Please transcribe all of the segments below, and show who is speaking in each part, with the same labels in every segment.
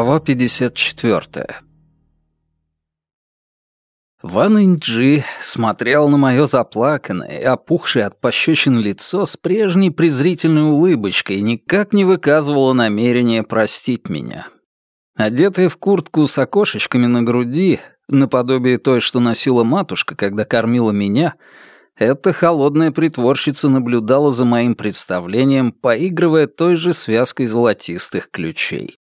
Speaker 1: Глава 54. Ван Инджи смотрел на мое заплаканное и опухшее от пощечин лицо с прежней презрительной улыбочкой и никак не выказывало намерения простить меня. Одетая в куртку с окошечками на груди, наподобие той, что носила матушка, когда кормила меня, эта холодная притворщица наблюдала за моим представлением, поигрывая той же связкой золотистых ключей.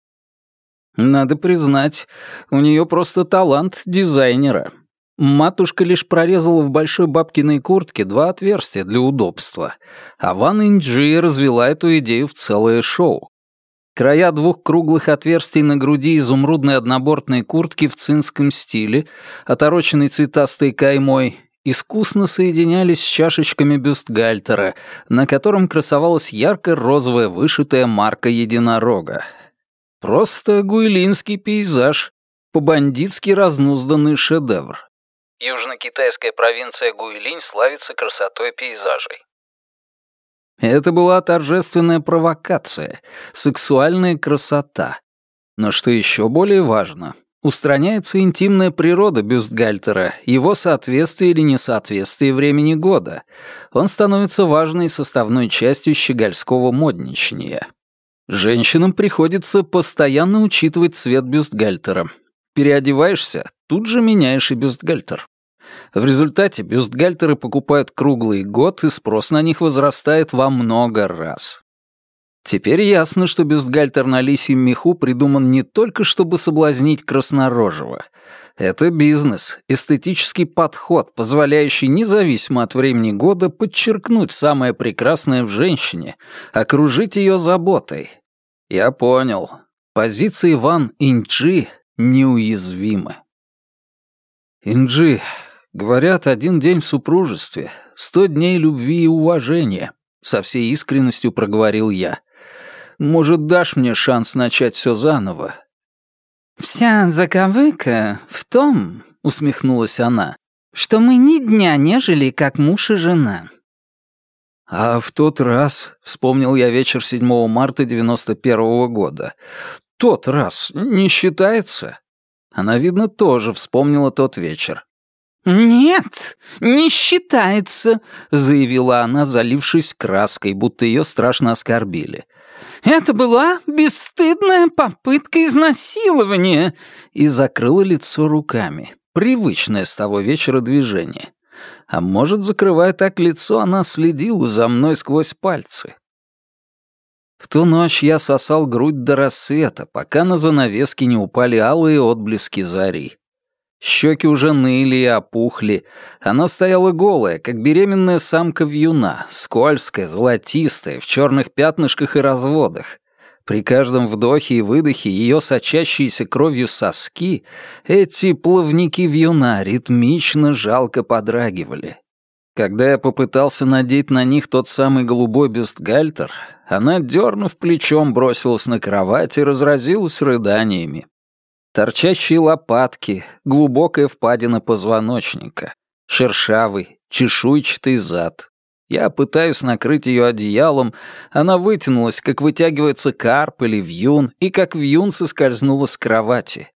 Speaker 1: Надо признать, у нее просто талант дизайнера. Матушка лишь прорезала в большой бабкиной куртке два отверстия для удобства, а Ван Инджи развела эту идею в целое шоу. Края двух круглых отверстий на груди изумрудной однобортной куртки в цинском стиле, отороченной цветастой каймой, искусно соединялись с чашечками бюстгальтера, на котором красовалась ярко-розовая вышитая марка единорога. Просто гуйлинский пейзаж, по-бандитски разнузданный шедевр. Южно-китайская провинция Гуйлинь славится красотой пейзажей. Это была торжественная провокация, сексуальная красота. Но что еще более важно, устраняется интимная природа бюстгальтера, его соответствие или несоответствие времени года. Он становится важной составной частью щегольского модничания. Женщинам приходится постоянно учитывать цвет бюстгальтера. Переодеваешься, тут же меняешь и бюстгальтер. В результате бюстгальтеры покупают круглый год, и спрос на них возрастает во много раз. Теперь ясно, что бюстгальтер на лисьем меху придуман не только, чтобы соблазнить краснорожего. Это бизнес, эстетический подход, позволяющий независимо от времени года подчеркнуть самое прекрасное в женщине, окружить ее заботой. Я понял. Позиции Ван Инджи неуязвимы. Инджи, говорят, один день в супружестве, сто дней любви и уважения, со всей искренностью проговорил я. Может, дашь мне шанс начать все заново?
Speaker 2: Вся заковыка в том, усмехнулась она, что мы ни дня не жили как муж и жена.
Speaker 1: А в тот раз, вспомнил я вечер 7 марта 91 -го года, тот раз не считается? Она, видно, тоже вспомнила тот вечер.
Speaker 2: «Нет, не считается», — заявила она, залившись краской, будто ее страшно оскорбили. «Это была бесстыдная попытка изнасилования», и закрыла лицо руками. Привычное с того вечера движение. А может, закрывая так лицо, она следила за мной сквозь пальцы. В ту ночь я сосал грудь до рассвета, пока на занавески не упали алые отблески зари. Щеки уже ныли и опухли. Она стояла голая, как беременная самка вьюна, скользкая, золотистая, в черных пятнышках и разводах. При каждом вдохе и выдохе ее сочащиеся кровью соски, эти плавники вьюна ритмично жалко подрагивали. Когда я попытался надеть на них тот самый голубой бюстгальтер, она, дернув плечом, бросилась на кровать и разразилась рыданиями. Торчащие лопатки, глубокая впадина позвоночника, шершавый, чешуйчатый зад. Я пытаюсь накрыть ее одеялом, она вытянулась, как вытягивается карп или вьюн, и как вьюн соскользнула с кровати.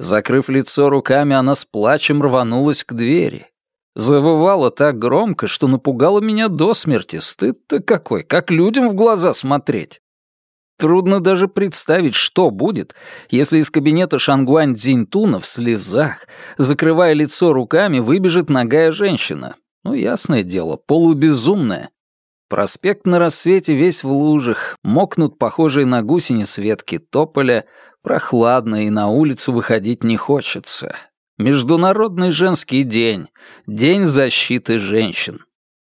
Speaker 2: Закрыв лицо руками, она с плачем рванулась к двери. Завывала так громко, что напугала меня до смерти. Стыд-то какой, как людям в глаза смотреть. Трудно даже представить, что будет, если из кабинета Шангуань Цзиньтуна в слезах, закрывая лицо руками, выбежит ногая женщина. Ну, ясное дело, полубезумная. Проспект на рассвете весь в лужах, мокнут похожие на гусениц ветки тополя, прохладно и на улицу выходить не хочется. Международный женский день, день защиты женщин.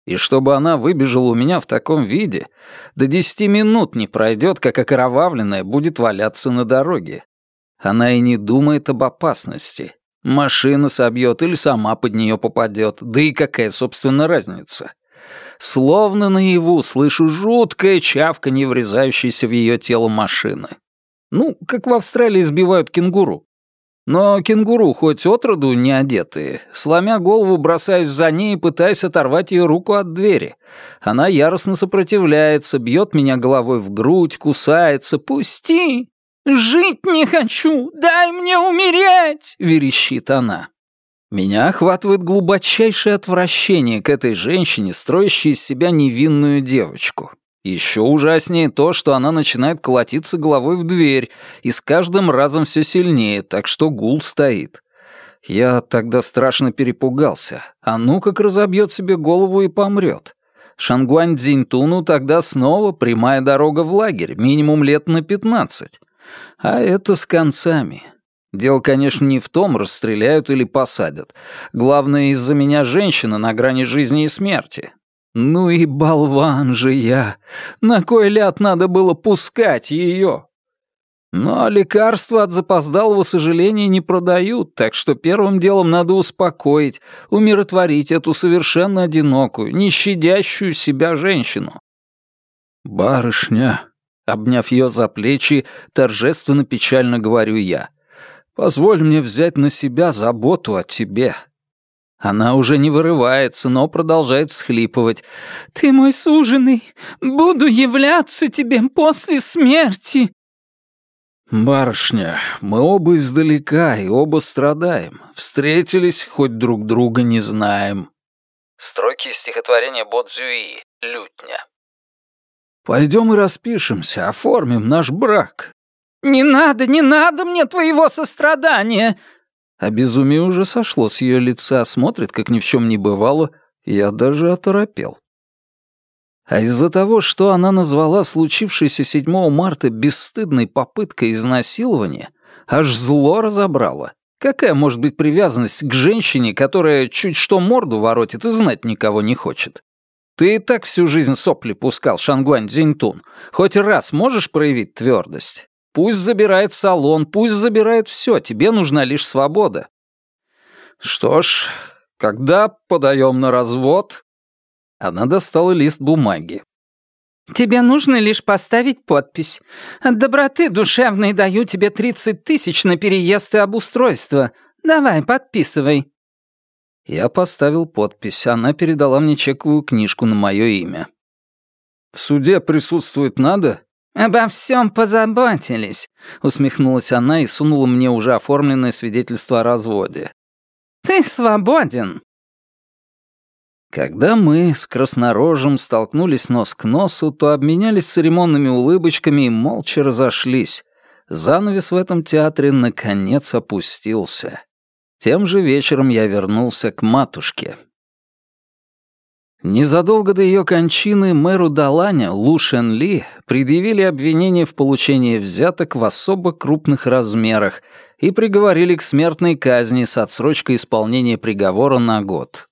Speaker 2: И чтобы она выбежала у меня в таком виде, до десяти минут не пройдет, как окровавленная будет валяться на дороге. Она и не думает об опасности. Машина собьет или сама под нее попадет, да и какая, собственно, разница. Словно наяву слышу жуткое чавканье, врезающееся в ее тело машины. Ну, как в Австралии сбивают кенгуру. Но кенгуру хоть отроду не одетые, сломя голову, бросаюсь за ней и пытаясь оторвать ее руку от двери. Она яростно сопротивляется, бьет меня головой в грудь, кусается. «Пусти!» «Жить не хочу! Дай мне умереть!» — верещит она.
Speaker 1: Меня охватывает глубочайшее отвращение к этой женщине, строящей из себя невинную девочку. Еще ужаснее то, что она начинает колотиться головой в дверь, и с каждым разом все сильнее, так что гул стоит. Я тогда страшно перепугался. А ну как разобьет себе голову и помрет. Шангуань Цзиньтуну тогда снова прямая дорога в лагерь, минимум лет на пятнадцать. А это с концами. Дело, конечно, не в том, расстреляют или посадят. Главное, из-за меня женщина на грани жизни и смерти. Ну и болван же я. На кой ляд надо было пускать ее? Но лекарства от запоздалого сожаления не продают, так что первым делом надо успокоить, умиротворить эту совершенно одинокую, не щадящую себя женщину. «Барышня», Обняв ее за плечи, торжественно печально говорю я. «Позволь мне взять на себя заботу о тебе». Она уже не вырывается, но продолжает всхлипывать.
Speaker 2: «Ты мой суженый. Буду являться тебе после смерти».
Speaker 1: «Барышня, мы оба издалека и оба страдаем. Встретились, хоть друг друга не знаем». Строки из стихотворения Бодзюи «Лютня». Пойдем и распишемся, оформим наш брак».
Speaker 2: «Не надо, не надо мне твоего сострадания!»
Speaker 1: А безумие уже сошло с ее лица, смотрит, как ни в чем не бывало, я даже оторопел. А из-за того, что она назвала случившееся 7 марта бесстыдной попыткой изнасилования, аж зло разобрало. Какая может быть привязанность к женщине, которая чуть что морду воротит и знать никого не хочет? Ты и так всю жизнь сопли пускал, Шангуань Дзиньтун. Хоть раз можешь проявить твердость? Пусть забирает салон, пусть забирает все, тебе нужна лишь свобода. Что ж, когда подаем на развод? Она достала лист бумаги.
Speaker 2: «Тебе нужно лишь поставить подпись. От доброты душевной даю тебе 30 тысяч на переезд и обустройство. Давай, подписывай».
Speaker 1: Я поставил подпись, она передала мне чековую книжку на мое имя. «В суде присутствовать надо?»
Speaker 2: «Обо всем позаботились», — усмехнулась она и сунула мне уже оформленное свидетельство о разводе. «Ты свободен».
Speaker 1: Когда мы с краснорожем столкнулись нос к носу, то обменялись церемонными улыбочками и молча разошлись. Занавес в этом театре наконец опустился. Тем же вечером я вернулся к матушке. Незадолго до ее кончины мэру Даланя Лу Шен Ли предъявили обвинение в получении взяток в особо крупных размерах и приговорили к смертной казни с отсрочкой исполнения приговора на год.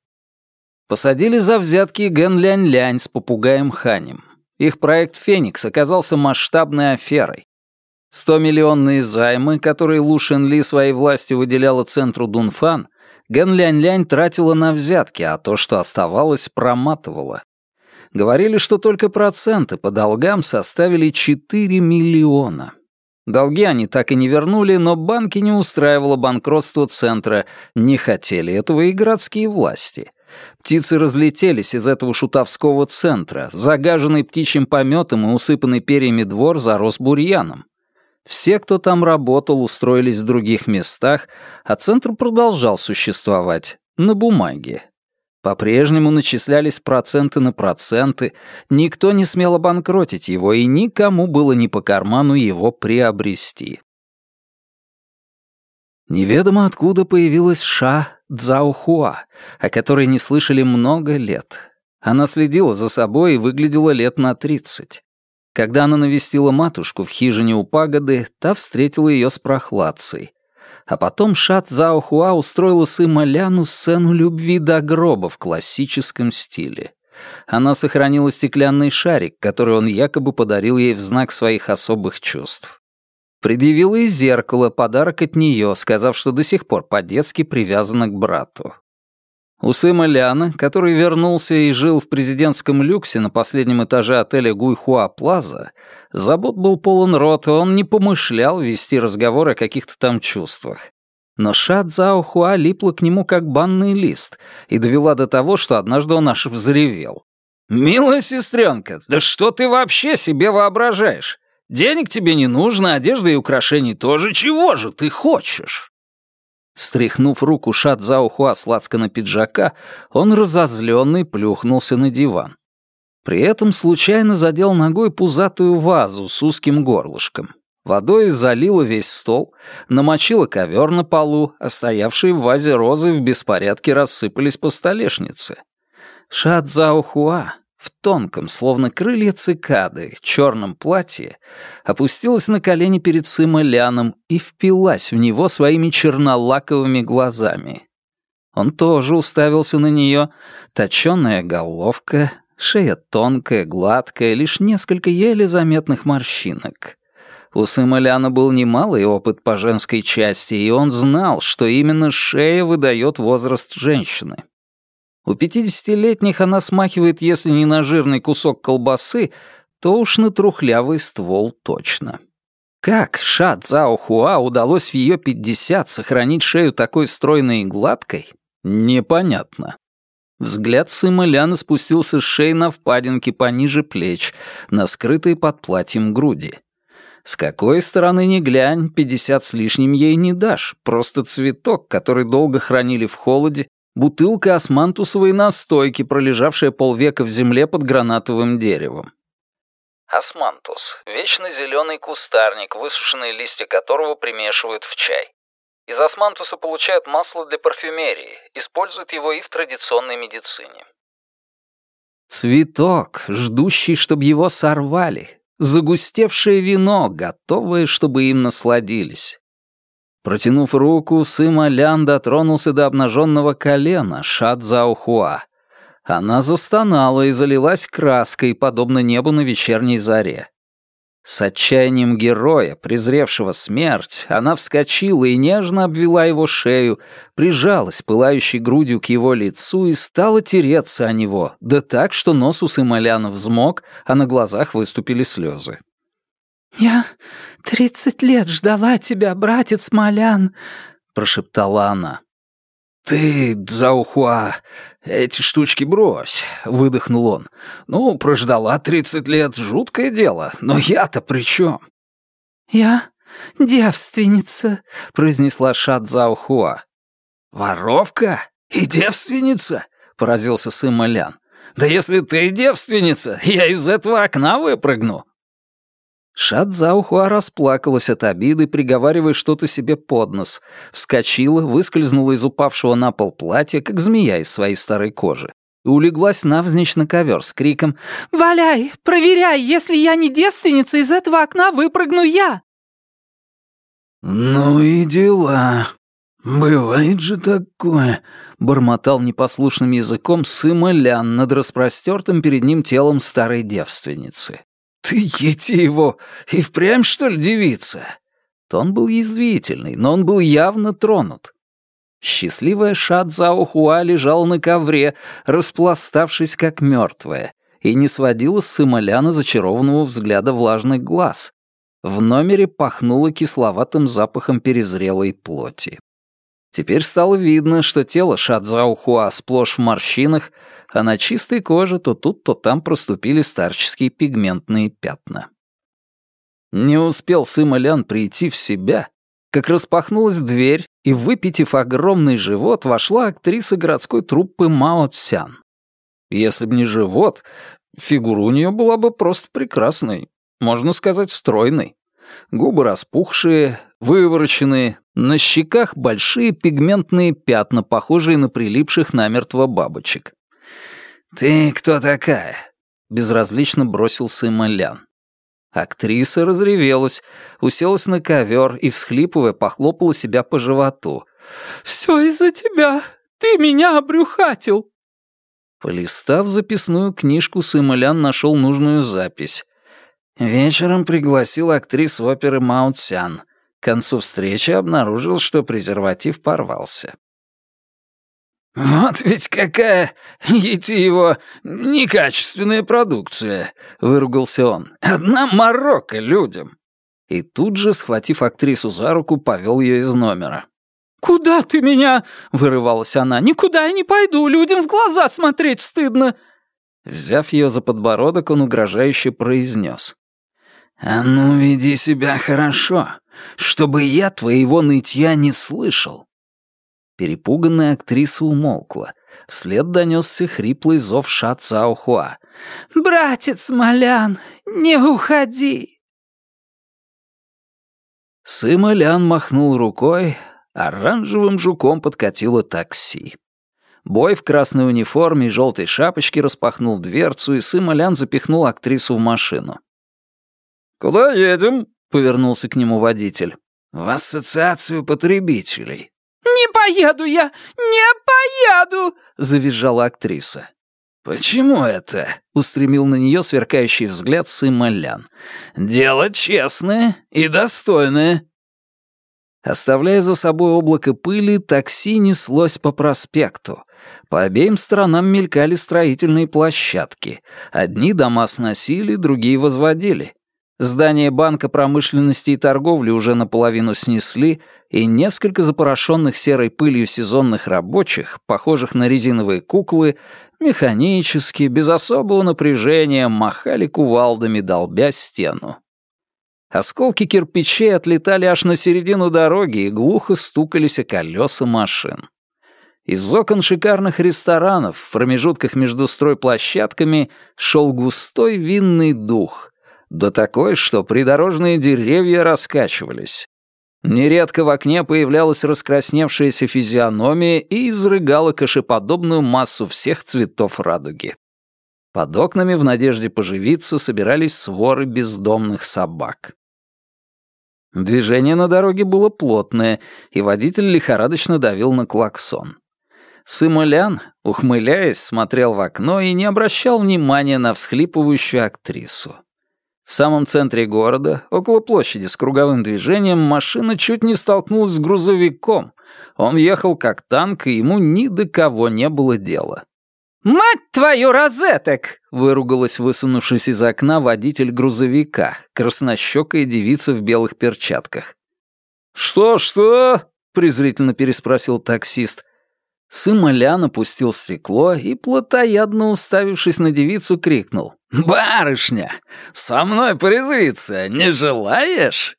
Speaker 1: Посадили за взятки Ген Лянь Лянь с попугаем Ханем. Их проект «Феникс» оказался масштабной аферой. 100-миллионные займы, которые Лу Шен Ли своей властью выделяла центру Дунфан, Ген Лянь Лянь тратила на взятки, а то, что оставалось, проматывала. Говорили, что только проценты по долгам составили 4 миллиона. Долги они так и не вернули, но банки не устраивало банкротство центра, не хотели этого и городские власти. Птицы разлетелись из этого шутовского центра, загаженный птичьим пометом и усыпанный перьями двор зарос бурьяном. Все, кто там работал, устроились в других местах, а центр продолжал существовать на бумаге. По-прежнему начислялись проценты на проценты, никто не смел обанкротить его, и никому было не по карману его приобрести. Неведомо откуда появилась Ша Цзаохуа, о которой не слышали много лет. Она следила за собой и выглядела лет на тридцать. Когда она навестила матушку в хижине у пагоды, та встретила ее с прохладцей. А потом Шат Заохуа устроила Сыма Ляну сцену любви до гроба в классическом стиле. Она сохранила стеклянный шарик, который он якобы подарил ей в знак своих особых чувств. Предъявила и зеркало, подарок от нее, сказав, что до сих пор по-детски привязана к брату. У Сэма Ляна, который вернулся и жил в президентском люксе на последнем этаже отеля Гуйхуа Плаза, забот был полон рот, и он не помышлял вести разговор о каких-то там чувствах. Но Ша Цао Хуа липла к нему как банный лист и довела до того, что однажды он аж взревел. «Милая сестренка, да что ты вообще себе воображаешь? Денег тебе не нужно, одежды и украшений тоже. Чего же ты хочешь?»
Speaker 2: Стряхнув руку Шат за уху на пиджака, он разозленный плюхнулся на диван. При этом случайно задел ногой пузатую вазу с узким горлышком. Водой залила весь стол, намочила ковер на полу, а стоявшие в вазе розы в беспорядке рассыпались по столешнице. Шат Заохуа в тонком, словно крылья цикады, черном платье, опустилась на колени перед Сыма Ляном и впилась в него своими чернолаковыми глазами. Он тоже уставился на нее, точёная головка, шея тонкая, гладкая, лишь несколько еле заметных морщинок. У Сыма Ляна был немалый опыт по женской части, и он знал, что именно шея выдает возраст женщины. У пятидесятилетних она смахивает, если не на жирный кусок колбасы, то уж на трухлявый ствол точно. Как Ша Цао Хуа удалось в ее пятьдесят сохранить шею такой стройной и гладкой, непонятно. Взгляд Сыма Ляна спустился с шеи на впадинки пониже плеч, на скрытые под платьем груди. С какой стороны ни глянь, пятьдесят с лишним ей не дашь. Просто цветок, который долго хранили в холоде, бутылка османтусовой настойки, пролежавшая полвека в земле под гранатовым деревом. Османтус — вечно зеленый кустарник, высушенные листья которого примешивают в чай. Из османтуса получают масло для парфюмерии, используют его и в традиционной медицине. Цветок, ждущий, чтобы его сорвали, загустевшее вино, готовое, чтобы им насладились. Протянув руку, Сыма Лян дотронулся до обнаженного колена Шат Заохуа. Она застонала и залилась краской, подобно небу на вечерней заре. С отчаянием героя, презревшего смерть, она вскочила и нежно обвела его шею, прижалась пылающей грудью к его лицу и стала тереться о него, да так, что нос у Сымоляна взмок, а на глазах выступили слезы.
Speaker 3: «Я тридцать лет ждала тебя, братец Малян», — прошептала она.
Speaker 1: «Ты, Дзаухуа, эти штучки брось», — выдохнул он. «Ну, прождала тридцать лет, жуткое дело, но я-то при чем?»
Speaker 3: «Я девственница», — произнесла Ша Дзаухуа.
Speaker 1: «Воровка и девственница?» — поразился Сыма Лян. «Да если ты девственница, я из этого окна выпрыгну».
Speaker 2: Шадзаухуа расплакалась от обиды, приговаривая что-то себе под нос, вскочила, выскользнула из упавшего на пол платья, как змея из своей старой кожи, и улеглась навзничь на ковер с криком
Speaker 3: «Валяй, проверяй, если я не девственница, из этого окна выпрыгну я!»
Speaker 1: «Ну и дела. Бывает же такое», — бормотал непослушным языком Сыма Лян над распростертым перед ним телом старой девственницы. «Ты ети его! И впрямь, что ли, девица?»
Speaker 2: Тон был язвительный, но он был явно тронут. Счастливая Шадзао Хуа лежала на ковре, распластавшись как мертвая, и не сводила с Сымоляна зачарованного взгляда влажных глаз. В номере пахнуло кисловатым запахом перезрелой плоти. Теперь стало видно, что тело Шадзаухуа сплошь в морщинах, а на чистой коже то тут, то там проступили старческие пигментные пятна. Не успел Сыма Лян прийти в себя, как распахнулась дверь, и, выпитив огромный живот, вошла актриса городской труппы Мао Цян. Если б не живот, фигура у нее была бы просто прекрасной, можно сказать, стройной. Губы распухшие, вывороченные, на щеках большие пигментные пятна, похожие на прилипших намертво бабочек.
Speaker 1: «Ты кто такая?»
Speaker 2: — безразлично бросил Сыма Лян. Актриса разревелась, уселась на ковер и, всхлипывая, похлопала себя по животу.
Speaker 3: «Все из-за тебя! Ты меня обрюхатил!»
Speaker 2: Полистав записную книжку, Сымолян нашел нужную запись. Вечером пригласил актрис оперы Маунт Сян. К концу встречи обнаружил, что презерватив порвался.
Speaker 1: «Вот ведь какая, ети его, некачественная продукция», — выругался он. «Одна морока людям».
Speaker 2: И тут же, схватив актрису за руку, повел ее из номера.
Speaker 3: «Куда ты меня?» — вырывалась она. «Никуда я не пойду, людям в глаза смотреть стыдно».
Speaker 2: Взяв ее за подбородок, он угрожающе произнес.
Speaker 1: «А ну, веди себя хорошо, чтобы я твоего нытья не слышал».
Speaker 2: Перепуганная актриса умолкла. Вслед донесся хриплый зов Ша Цаохуа.
Speaker 3: «Братец Малян, не уходи!»
Speaker 2: Сыма Лян махнул рукой, оранжевым жуком подкатило такси. Бой в красной униформе и желтой шапочке распахнул дверцу, и Сыма Лян запихнул актрису в машину.
Speaker 1: «Куда едем?»
Speaker 2: — повернулся к нему водитель.
Speaker 1: «В ассоциацию потребителей».
Speaker 3: «Не поеду я! Не поеду!»
Speaker 2: — завизжала актриса.
Speaker 1: «Почему это?» — устремил на нее сверкающий взгляд Сыма Лян. «Дело честное и достойное».
Speaker 2: Оставляя за собой облако пыли, такси неслось по проспекту. По обеим сторонам мелькали строительные площадки. Одни дома сносили, другие возводили. Здание Банка промышленности и торговли уже наполовину снесли, и несколько запорошенных серой пылью сезонных рабочих, похожих на резиновые куклы, механически, без особого напряжения, махали кувалдами, долбя стену. Осколки кирпичей отлетали аж на середину дороги и глухо стукались о колеса машин. Из окон шикарных ресторанов в промежутках между стройплощадками шел густой винный дух, да такой, что придорожные деревья раскачивались. Нередко в окне появлялась раскрасневшаяся физиономия и изрыгала кашеподобную массу всех цветов радуги. Под окнами в надежде поживиться собирались своры бездомных собак. Движение на дороге было плотное, и водитель лихорадочно давил на клаксон. Сымолян, ухмыляясь, смотрел в окно и не обращал внимания на всхлипывающую актрису. В самом центре города, около площади с круговым движением, машина чуть не столкнулась с грузовиком. Он ехал как танк, и ему ни до кого не было дела.
Speaker 3: «Мать твою, розеток!»
Speaker 2: — выругалась, высунувшись из окна, водитель грузовика, краснощекая девица в белых перчатках.
Speaker 1: «Что-что?» — презрительно переспросил таксист.
Speaker 2: Сымолян опустил стекло и, плотоядно уставившись на девицу, крикнул.
Speaker 1: «Барышня, со мной порезвиться не желаешь?»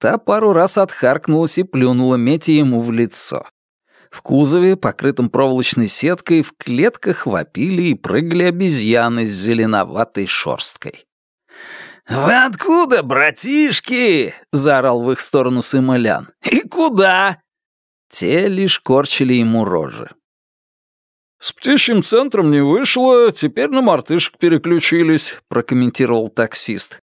Speaker 2: Та пару раз отхаркнулась и плюнула Мети ему в лицо. В кузове, покрытом проволочной сеткой, в клетках вопили и прыгали обезьяны с зеленоватой шорсткой.
Speaker 1: «Вы откуда, братишки?» — заорал в их сторону Сымолян. «И куда?»
Speaker 2: Те лишь корчили ему рожи.
Speaker 1: «С птичьим центром не вышло, теперь на мартышек переключились», — прокомментировал таксист.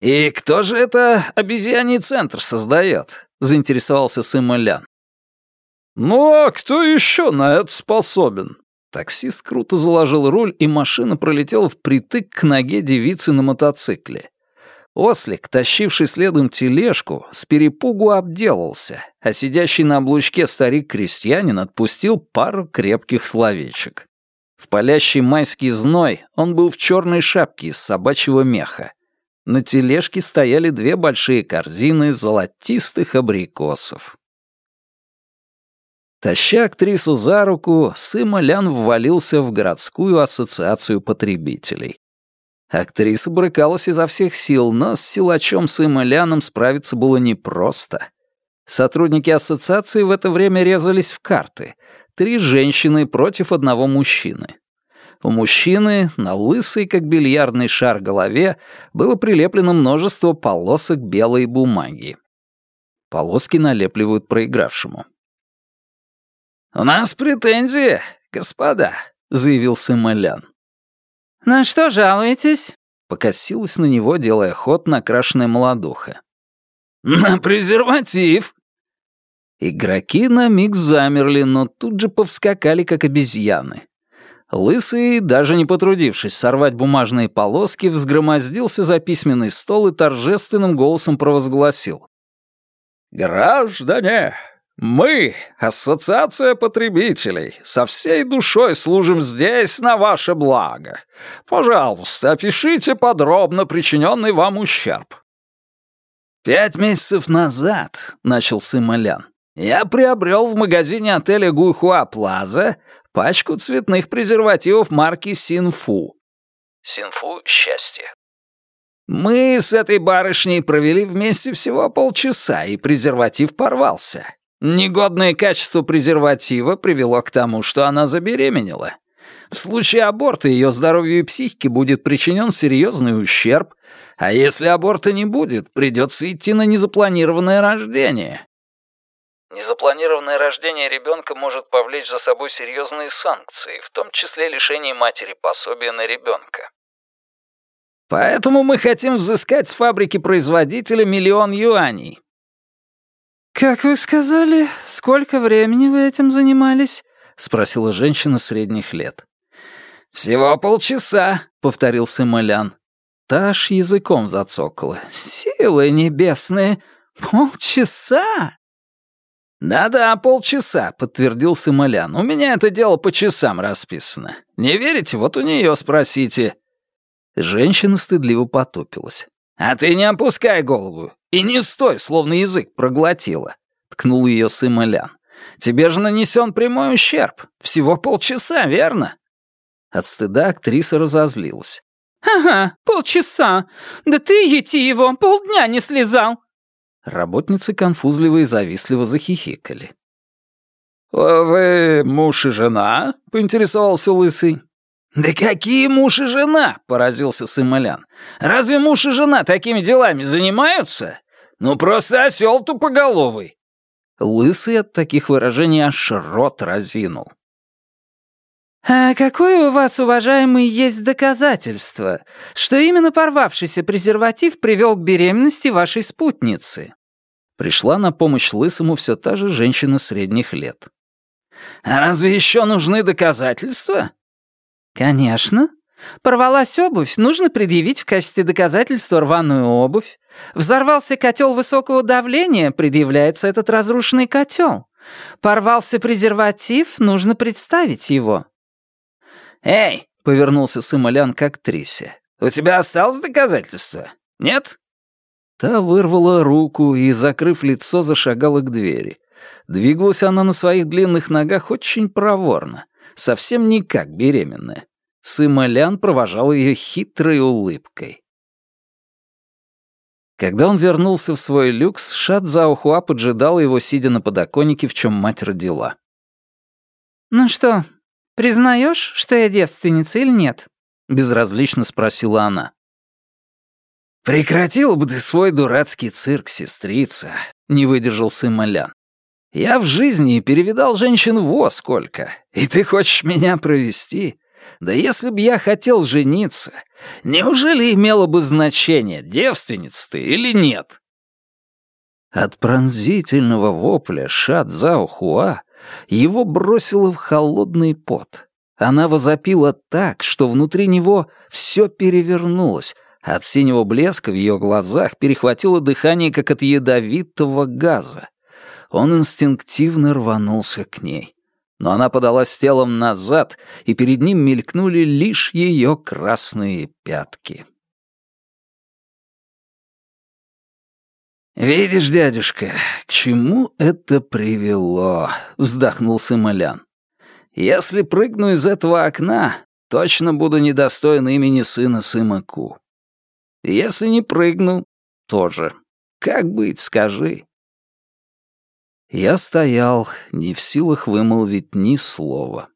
Speaker 2: «И кто же это обезьяний центр создает?» — заинтересовался Сымолян.
Speaker 1: «Ну а кто еще на это способен?»
Speaker 2: Таксист круто заложил руль, и машина пролетела впритык к ноге девицы на мотоцикле. Ослик, тащивший следом тележку, с перепугу обделался, а сидящий на облучке старик-крестьянин отпустил пару крепких словечек. В палящий майский зной он был в черной шапке из собачьего меха. На тележке стояли две большие корзины золотистых абрикосов. Таща актрису за руку, Сыма Лян ввалился в городскую ассоциацию потребителей. Актриса брыкалась изо всех сил, но с силачом Сыма Ляном справиться было непросто. Сотрудники ассоциации в это время резались в карты. Три женщины против одного мужчины. У мужчины на лысой, как бильярдный шар, голове было прилеплено множество полосок белой бумаги. Полоски налепливают проигравшему.
Speaker 1: «У нас претензии, господа», — заявил Сымолян.
Speaker 3: «На что жалуетесь?»
Speaker 2: — покосилась на него, делая ход накрашенная молодуха.
Speaker 1: «На презерватив!»
Speaker 2: Игроки на миг замерли, но тут же повскакали, как обезьяны. Лысый, даже не потрудившись сорвать бумажные полоски, взгромоздился за письменный стол и торжественным голосом провозгласил.
Speaker 1: «Граждане, мы, Ассоциация потребителей, со всей душой служим здесь на ваше благо. Пожалуйста, опишите подробно причиненный вам ущерб».
Speaker 2: «Пять месяцев назад», — начал Сымолян, «я приобрел в магазине отеля Гуйхуа Плаза пачку цветных презервативов марки Синфу».
Speaker 1: Синфу — счастье. Мы с этой барышней провели вместе всего полчаса, и презерватив порвался. Негодное качество презерватива привело к тому, что она забеременела. В случае аборта ее здоровью и психике будет причинен серьезный ущерб, а если аборта не будет, придется идти на незапланированное рождение. Незапланированное рождение ребенка может повлечь за собой серьезные санкции, в том числе лишение матери пособия на ребенка. Поэтому мы хотим взыскать с фабрики-производителя миллион юаней.
Speaker 3: «Как вы сказали, сколько времени вы этим занимались?» — спросила женщина средних лет.
Speaker 1: «Всего полчаса», — повторил Сымолян.
Speaker 3: Та аж языком зацокала. «Силы небесные! Полчаса!»
Speaker 1: «Да-да, полчаса», — подтвердил Сымолян. «У меня это дело по часам расписано. Не верите? Вот у нее спросите».
Speaker 3: Женщина стыдливо потупилась.
Speaker 1: «А ты не опускай голову и не стой, словно язык проглотила», — ткнул ее Сымолян. «Тебе же нанесен прямой ущерб. Всего полчаса, верно?»
Speaker 3: От стыда актриса разозлилась.
Speaker 2: «Ага, полчаса. Да ты, ети его, полдня не слезал».
Speaker 3: Работницы конфузливо и завистливо захихикали.
Speaker 1: «Вы муж и жена?» — поинтересовался Лысый. «Да какие муж и жена?» — поразился Сымолян. «Разве муж и жена такими делами занимаются? Ну, просто осел тупоголовый».
Speaker 3: Лысый от таких выражений аж рот разинул.
Speaker 2: «А какое у вас, уважаемый, есть доказательство, что именно порвавшийся презерватив привел к беременности вашей спутницы?»
Speaker 3: Пришла на помощь Лысому все та же женщина средних лет.
Speaker 1: «А разве еще нужны доказательства?»
Speaker 2: «Конечно. Порвалась обувь, нужно предъявить в качестве доказательства рваную обувь. Взорвался котел высокого давления, предъявляется этот разрушенный котел. Порвался презерватив, нужно представить его.
Speaker 1: «Эй!» — повернулся Сымолян к актрисе. «У тебя осталось доказательство? Нет?»
Speaker 3: Та вырвала руку и, закрыв лицо, зашагала к двери. Двигалась она на своих длинных ногах очень проворно, совсем не как беременная. Сымолян провожал ее хитрой улыбкой. Когда он вернулся в свой люкс, Шат Заухуа поджидал его, сидя на подоконнике, в чем мать родила.
Speaker 2: «Ну что, «Признаешь, что я девственница или нет?» — безразлично спросила она.
Speaker 1: «Прекратила бы ты свой дурацкий цирк, сестрица», — не выдержал Сымолян. «Я в жизни перевидал женщин во сколько, и ты хочешь меня провести? Да если б я хотел жениться, неужели имело бы значение, девственница ты или нет?»
Speaker 3: От пронзительного вопля Шат Заохуа его бросило в холодный пот. Она возопила так, что внутри него все перевернулось. От синего блеска в ее глазах перехватило дыхание, как от ядовитого газа. Он инстинктивно рванулся к ней. Но она подалась телом назад, и перед ним мелькнули лишь ее красные пятки. «Видишь, дядюшка, к чему это привело?» — вздохнул Сымолян. «Если прыгну из этого окна, точно буду недостоин имени сына Сымаку. Если не прыгну, тоже. Как быть, скажи?» Я стоял, не в силах вымолвить ни слова.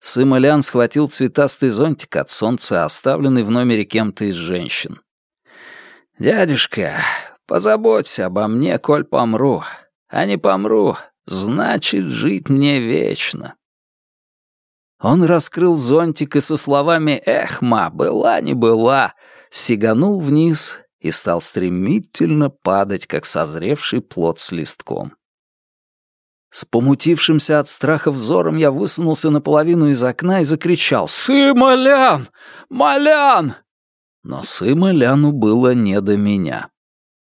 Speaker 3: Сымолян схватил цветастый зонтик от солнца, оставленный в номере кем-то из женщин. «Дядюшка, Позаботься обо мне, коль помру. А не помру, значит, жить мне вечно». Он раскрыл зонтик и со словами «Эх, ма, была не была», сиганул вниз и стал стремительно падать, как созревший плод с листком. С помутившимся от страха взором я высунулся наполовину из окна и закричал «Сымолян! Малян!» Но Сымоляну было не до меня.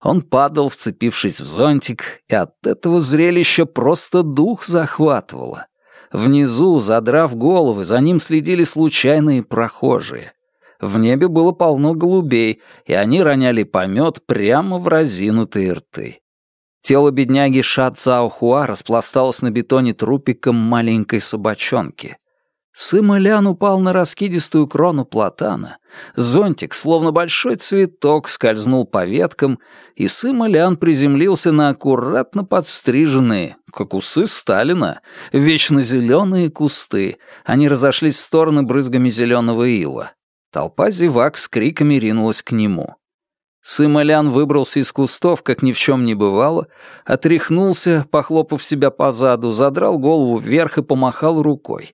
Speaker 3: Он падал, вцепившись в зонтик, и от этого зрелища просто дух захватывало. Внизу, задрав головы, за ним следили случайные прохожие. В небе было полно голубей, и они роняли помет прямо в разинутые рты. Тело бедняги Ша Цаохуа распласталось на бетоне трупиком маленькой собачонки.
Speaker 1: Сымолян упал на раскидистую крону платана. Зонтик, словно большой цветок, скользнул по веткам, и Сымолян приземлился на аккуратно подстриженные, как усы Сталина, вечно зеленые кусты. Они разошлись в стороны брызгами зеленого ила. Толпа зевак с криками ринулась к нему. Сымолян выбрался из кустов, как ни в чем не бывало, отряхнулся, похлопав себя по заду, задрал голову вверх и помахал рукой.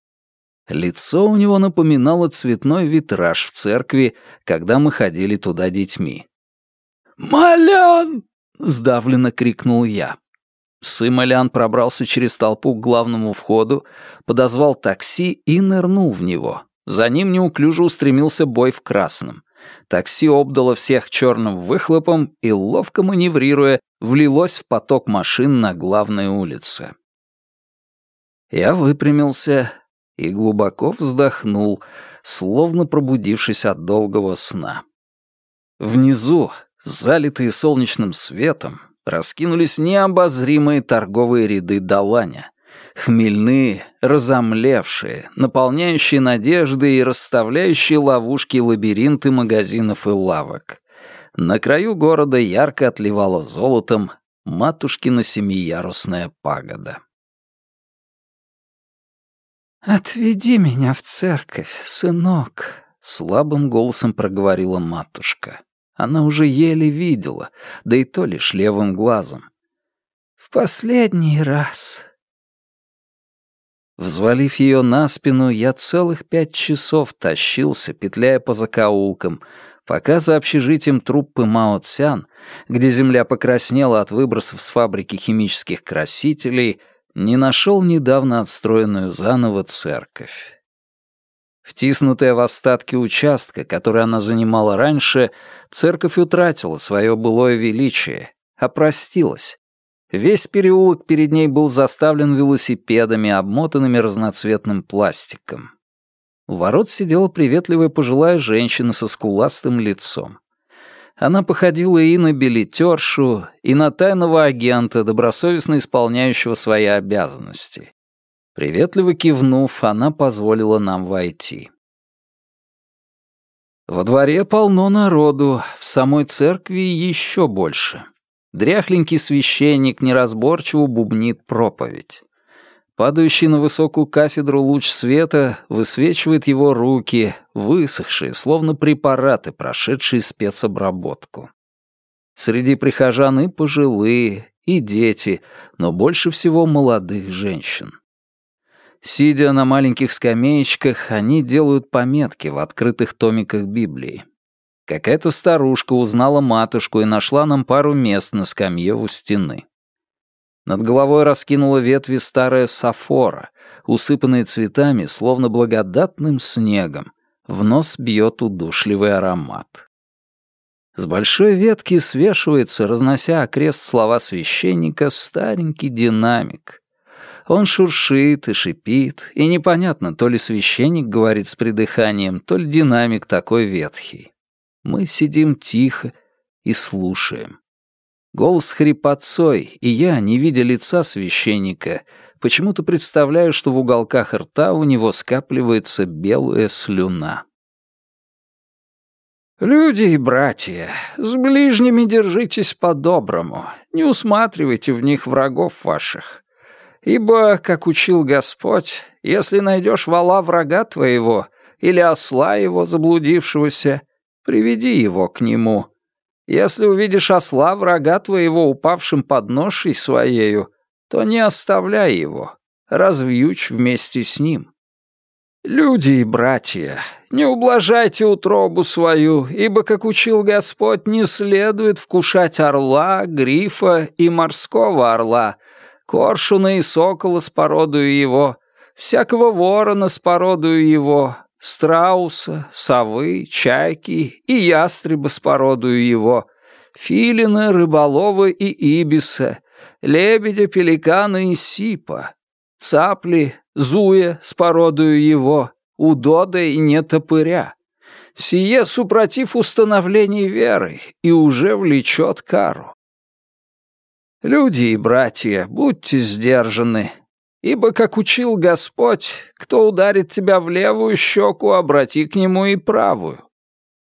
Speaker 1: Лицо у него напоминало цветной витраж в церкви, когда мы ходили туда детьми. «Малян!» — сдавленно крикнул я. Сымолян пробрался через толпу к главному входу, подозвал такси и нырнул в него. За ним неуклюже устремился бой в красном. Такси обдало всех черным выхлопом и, ловко маневрируя, влилось в поток машин на главной улице. Я выпрямился, и глубоко вздохнул, словно пробудившись от долгого сна. Внизу, залитые солнечным светом, раскинулись необозримые торговые ряды Даланя, хмельные, разомлевшие, наполняющие надежды и расставляющие ловушки лабиринты магазинов и лавок. На краю города ярко отливала золотом матушкина семиярусная пагода.
Speaker 2: «Отведи меня в церковь, сынок», — слабым голосом проговорила матушка. Она уже еле видела, да и то лишь левым глазом. «В последний раз». Взвалив ее на спину, я целых пять часов тащился, петляя по закоулкам, пока за общежитием труппы Мао Цян, где земля покраснела от выбросов с фабрики химических красителей, не нашел недавно отстроенную заново церковь. Втиснутая в остатки участка, который она занимала раньше, церковь утратила свое былое величие, опростилась. Весь переулок перед ней был заставлен велосипедами, обмотанными разноцветным пластиком. У ворот сидела приветливая пожилая женщина со скуластым лицом. Она походила и на билетершу, и на тайного агента, добросовестно исполняющего свои обязанности. Приветливо кивнув, она позволила нам войти. Во дворе полно народу, в самой церкви еще больше. Дряхленький священник неразборчиво бубнит проповедь. Падающий на высокую кафедру луч света высвечивает его руки, высохшие, словно препараты, прошедшие спецобработку. Среди прихожан и пожилые, и дети, но больше всего молодых женщин. Сидя на маленьких скамеечках, они делают пометки в открытых томиках Библии. Какая-то старушка узнала матушку и нашла нам пару мест на скамье у стены. Над головой раскинула ветви старая сафора, усыпанная цветами, словно благодатным снегом. В нос бьет удушливый аромат. С большой ветки свешивается, разнося окрест слова священника, старенький динамик. Он шуршит и шипит, и непонятно, то ли священник говорит с придыханием, то ли динамик такой ветхий. Мы сидим тихо и слушаем. Голос хрипотцой, и я, не видя лица священника, почему-то представляю, что в уголках рта у него скапливается белая слюна. «Люди и братья, с ближними держитесь по-доброму, не усматривайте в них врагов ваших. Ибо, как учил Господь, если найдешь вала врага твоего или осла его заблудившегося, приведи его к нему, если увидишь осла врага твоего упавшим под ношей своею, то не оставляй его, развьючь вместе с ним. Люди и братья, не ублажайте утробу свою, ибо, как учил Господь, не следует вкушать орла, грифа и морского орла, коршуна и сокола с породою его, всякого ворона с породою его, страуса, совы, чайки и ястреба с породою его, филина, рыболова и ибиса, лебедя, пеликана и сипа, цапли, зуя с породою его, удода и нетопыря. Сие супротив установлений веры и уже влечет кару. Люди и братья, будьте сдержаны,
Speaker 3: Ибо, как учил Господь, кто ударит тебя в левую щеку, обрати к нему и правую.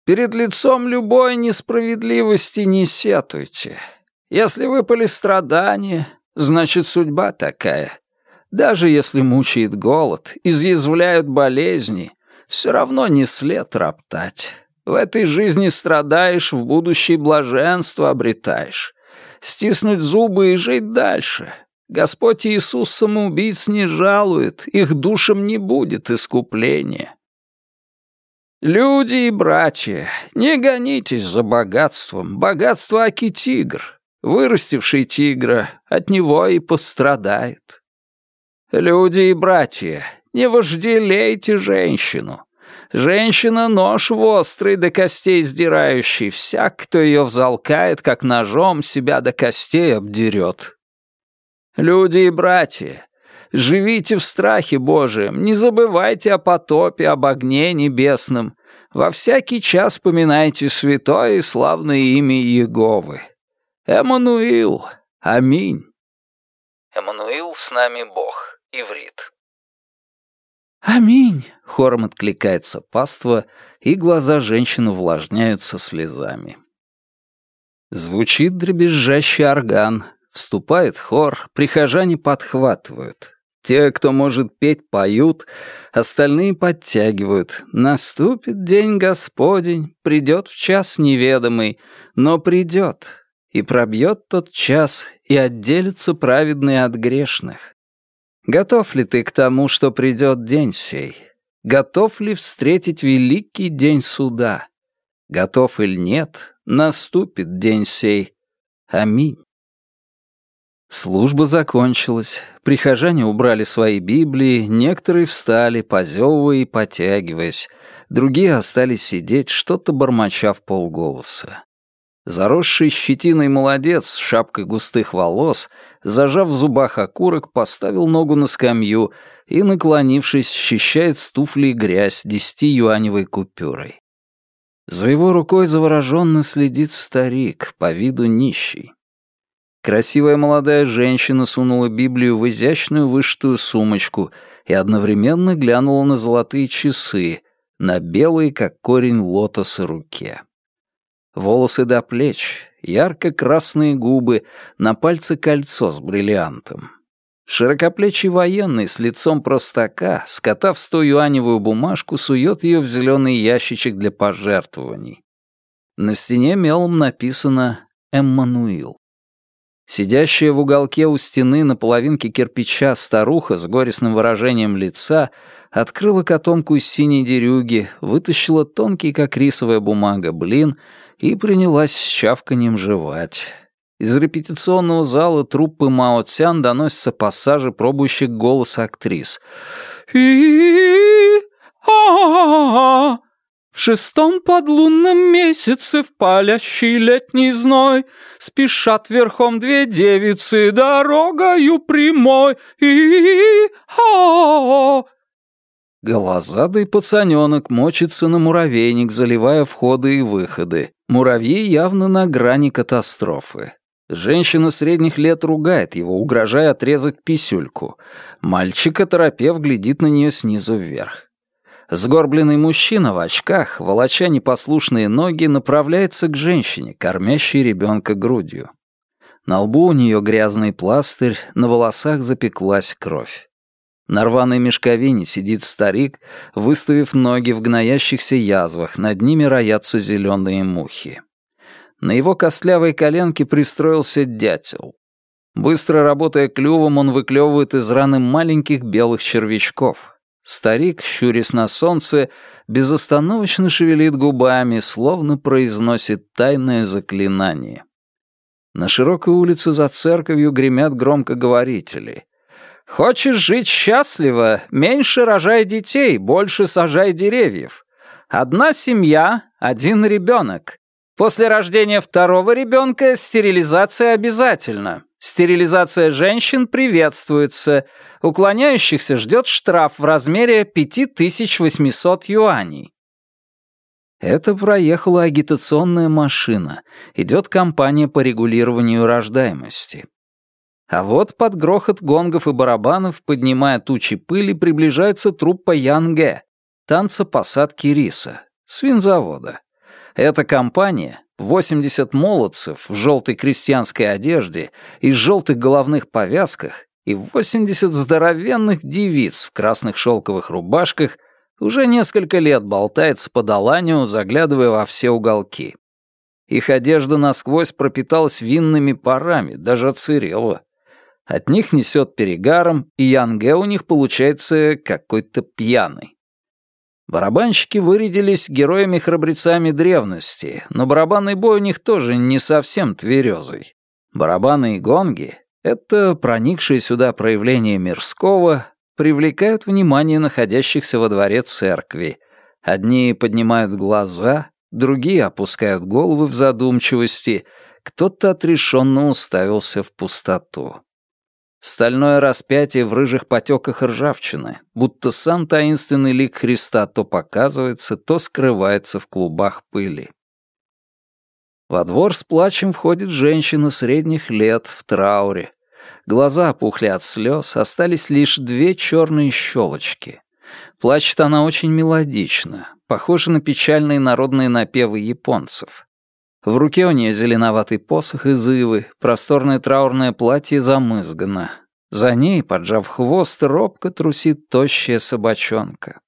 Speaker 3: Перед лицом любой несправедливости не сетуйте. Если выпали страдания, значит, судьба такая. Даже если мучает голод, изъязвляют болезни, все равно не след роптать. В этой жизни страдаешь, в будущее блаженство обретаешь. Стиснуть зубы и жить дальше. Господь Иисус самоубийц не жалует, их душам не будет искупления. Люди и братья, не гонитесь за богатством. Богатство аки тигр. Вырастивший тигра от него и пострадает. Люди и братья, не вожделейте женщину. Женщина — нож острый до костей сдирающий. Всяк, кто ее взалкает, как ножом, себя до костей обдерет. Люди и братья, живите в страхе Божием, не забывайте о потопе, об огне небесном. Во всякий час поминайте святое и славное имя Иеговы. Эммануил. Аминь.
Speaker 1: Эммануил с нами Бог. Иврит.
Speaker 2: «Аминь!» — хором откликается паства, и глаза женщины увлажняются слезами. Звучит дребезжащий орган, вступает хор, прихожане подхватывают. Те, кто может петь, поют, остальные подтягивают. Наступит день Господень, придет в час неведомый, но придет, и пробьет тот час, и отделятся праведные от грешных. Готов ли ты к тому, что придет день сей? Готов ли встретить великий день суда? Готов или нет, наступит день сей. Аминь. Служба закончилась. Прихожане убрали свои Библии, некоторые встали, позевывая и потягиваясь. Другие остались сидеть, что-то бормоча в полголоса. Заросший щетиной молодец с шапкой густых волос, зажав в зубах окурок, поставил ногу на скамью и, наклонившись, счищает с туфли грязь десятиюаневой купюрой. За его рукой завороженно следит старик, по виду нищий. Красивая молодая женщина сунула Библию в изящную вышитую сумочку и одновременно глянула на золотые часы, на белые, как корень лотоса, руке волосы до плеч, ярко-красные губы, на пальце кольцо с бриллиантом. Широкоплечий военный с лицом простака, скотав сто юаневую бумажку, сует ее в зеленый ящичек для пожертвований. На стене мелом написано «Эммануил». Сидящая в уголке у стены на половинке кирпича старуха с горестным выражением лица открыла котомку из синей дерюги, вытащила тонкий, как рисовая бумага, блин — и принялась с чавканием жевать. Из репетиционного зала труппы Мао Цян доносятся пассажи пробующих голос актрис. и В шестом подлунном месяце в палящий летний зной Спешат верхом две девицы дорогою прямой. и а Голозадый пацаненок мочится на муравейник, заливая входы и выходы. Муравьи явно на грани катастрофы. Женщина средних лет ругает его, угрожая отрезать писюльку. Мальчик, оторопев, глядит на нее снизу вверх. Сгорбленный мужчина в очках, волоча непослушные ноги, направляется к женщине, кормящей ребенка грудью. На лбу у нее грязный пластырь, на волосах запеклась кровь. На рваной мешковине сидит старик, выставив ноги в гноящихся язвах, над ними роятся зеленые мухи. На его костлявой коленке пристроился дятел. Быстро работая клювом, он выклевывает из раны маленьких белых червячков. Старик, щурясь на солнце, безостановочно шевелит губами, словно произносит тайное заклинание. На широкой улице за церковью гремят громкоговорители. Хочешь жить счастливо, меньше рожай детей, больше сажай деревьев. Одна семья, один ребенок. После рождения второго ребенка стерилизация обязательна. Стерилизация женщин приветствуется. Уклоняющихся ждет штраф в размере 5800 юаней. Это проехала агитационная машина. Идет кампания по регулированию рождаемости.
Speaker 1: А вот под грохот гонгов и барабанов, поднимая тучи пыли, приближается труппа Янге, танца посадки риса, свинзавода. Эта компания, 80 молодцев в желтой крестьянской одежде и желтых головных повязках и 80 здоровенных девиц в красных шелковых рубашках уже несколько лет болтается по Даланию, заглядывая во все уголки. Их одежда насквозь пропиталась винными парами, даже отсырела. От них несет перегаром, и Янге у них получается какой-то пьяный. Барабанщики вырядились героями-храбрецами древности, но барабанный бой у них тоже не совсем тверезый. Барабаны и гонги — это проникшие сюда проявления мирского, привлекают внимание находящихся во дворе церкви. Одни поднимают глаза, другие опускают головы в задумчивости, кто-то отрешенно уставился в пустоту. Стальное распятие в рыжих потеках ржавчины, будто сам таинственный лик Христа то показывается, то скрывается в клубах пыли. Во двор с плачем входит женщина средних лет в трауре. Глаза опухли от слез, остались лишь две черные щелочки. Плачет она очень мелодично, похоже на печальные народные напевы японцев. В руке у нее зеленоватый посох из ивы, просторное траурное платье замызгано. За ней, поджав хвост, робко трусит тощая собачонка.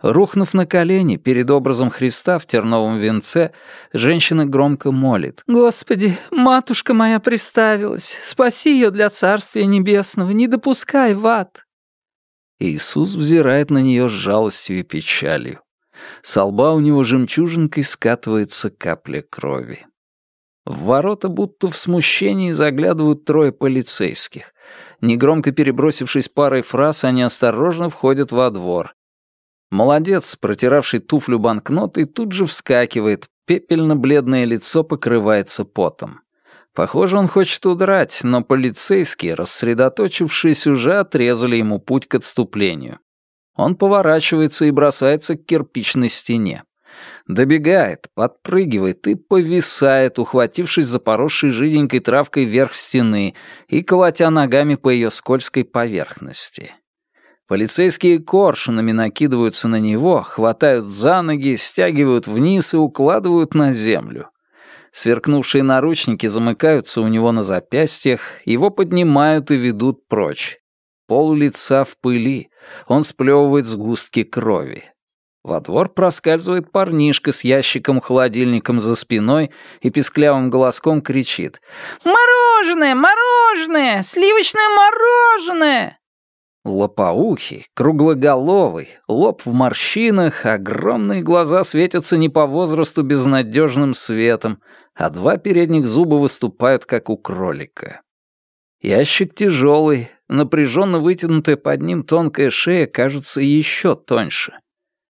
Speaker 1: Рухнув на колени перед образом Христа в терновом венце, женщина громко молит. «Господи, матушка моя приставилась, спаси ее для Царствия Небесного, не допускай в ад!» Иисус взирает на нее с жалостью и печалью. С лба у него жемчужинкой скатывается капля крови. В ворота будто в смущении заглядывают трое полицейских. Негромко перебросившись парой фраз, они осторожно входят во двор. Молодец, протиравший туфлю банкноты, тут же вскакивает, пепельно-бледное лицо покрывается потом. Похоже, он хочет удрать, но полицейские, рассредоточившись, уже отрезали ему путь к отступлению. Он поворачивается и бросается к кирпичной стене. Добегает, подпрыгивает и повисает, ухватившись за поросшей жиденькой травкой верх стены и колотя ногами по ее скользкой поверхности. Полицейские коршунами накидываются на него, хватают за ноги, стягивают вниз и укладывают на землю. Сверкнувшие наручники замыкаются у него на запястьях, его поднимают и ведут прочь. Пол лица в пыли, он сплевывает сгустки крови. Во двор проскальзывает парнишка с ящиком-холодильником за спиной и писклявым голоском кричит «Мороженое! Мороженое! Сливочное мороженое!» Лопоухий, круглоголовый, лоб в морщинах, огромные глаза светятся не по возрасту безнадежным светом, а два передних зуба выступают, как у кролика. Ящик тяжелый, напряженно вытянутая под ним тонкая шея кажется еще тоньше.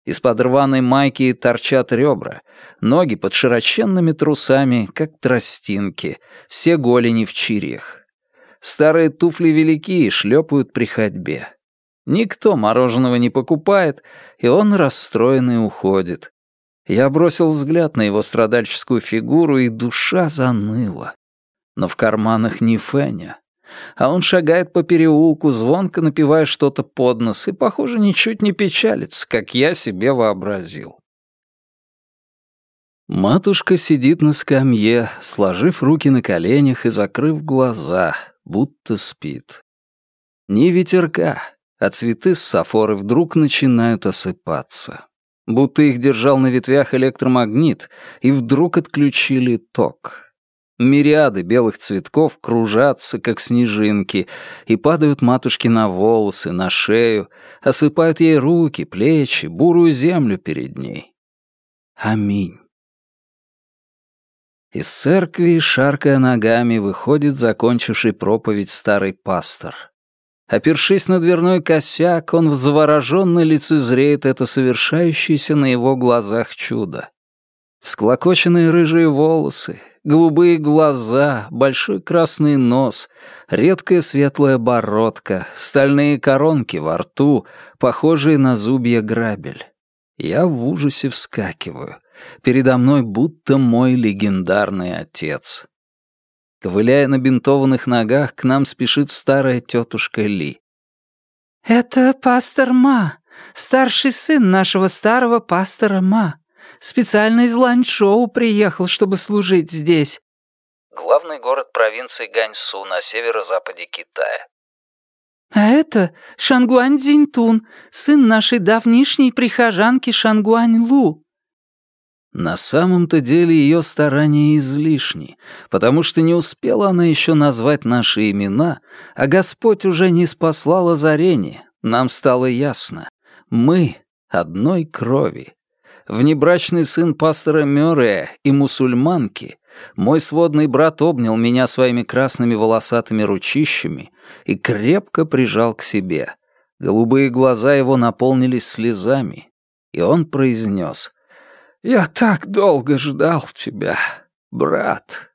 Speaker 1: Из-под рваной майки торчат ребра, ноги под широченными трусами, как тростинки, все голени в чирьях. Старые туфли велики и шлепают при ходьбе. Никто мороженого не покупает, и он расстроенный уходит. Я бросил взгляд на его страдальческую фигуру, и душа заныла. Но в карманах не Феня а он шагает по переулку, звонко напивая что-то под нос, и, похоже, ничуть не печалится, как я себе вообразил. Матушка сидит на скамье, сложив руки на коленях и закрыв глаза, будто спит. Ни ветерка, а цветы с сафоры вдруг начинают осыпаться. Будто их держал на ветвях электромагнит, и вдруг отключили ток. Мириады белых цветков кружатся, как снежинки, и падают матушке на волосы, на шею, осыпают ей руки, плечи, бурую землю перед ней. Аминь. Из церкви, шаркая ногами, выходит закончивший проповедь старый пастор. Опершись на дверной косяк, он завороженно лицезреет это совершающееся на его глазах чудо. Всклокоченные рыжие волосы, голубые глаза, большой красный нос, редкая светлая бородка, стальные коронки во рту, похожие на зубья грабель. Я в ужасе вскакиваю. Передо мной будто мой легендарный отец. Ковыляя на бинтованных ногах, к нам спешит старая тетушка Ли.
Speaker 2: «Это пастор Ма, старший сын нашего старого пастора Ма. Специально из Ланчжоу приехал, чтобы служить здесь».
Speaker 1: Главный город провинции Ганьсу на северо-западе Китая.
Speaker 2: «А это Шангуань Цзиньтун, сын нашей давнишней прихожанки Шангуань Лу».
Speaker 1: На самом-то деле ее старания излишни, потому что не успела она еще назвать наши имена, а Господь уже не спаслал озарение. Нам стало ясно. Мы одной крови. Внебрачный сын пастора Мёррея и мусульманки, мой сводный брат обнял меня своими красными волосатыми ручищами и крепко прижал к себе. Голубые глаза его наполнились слезами, и он произнес — «Я так долго ждал тебя, брат».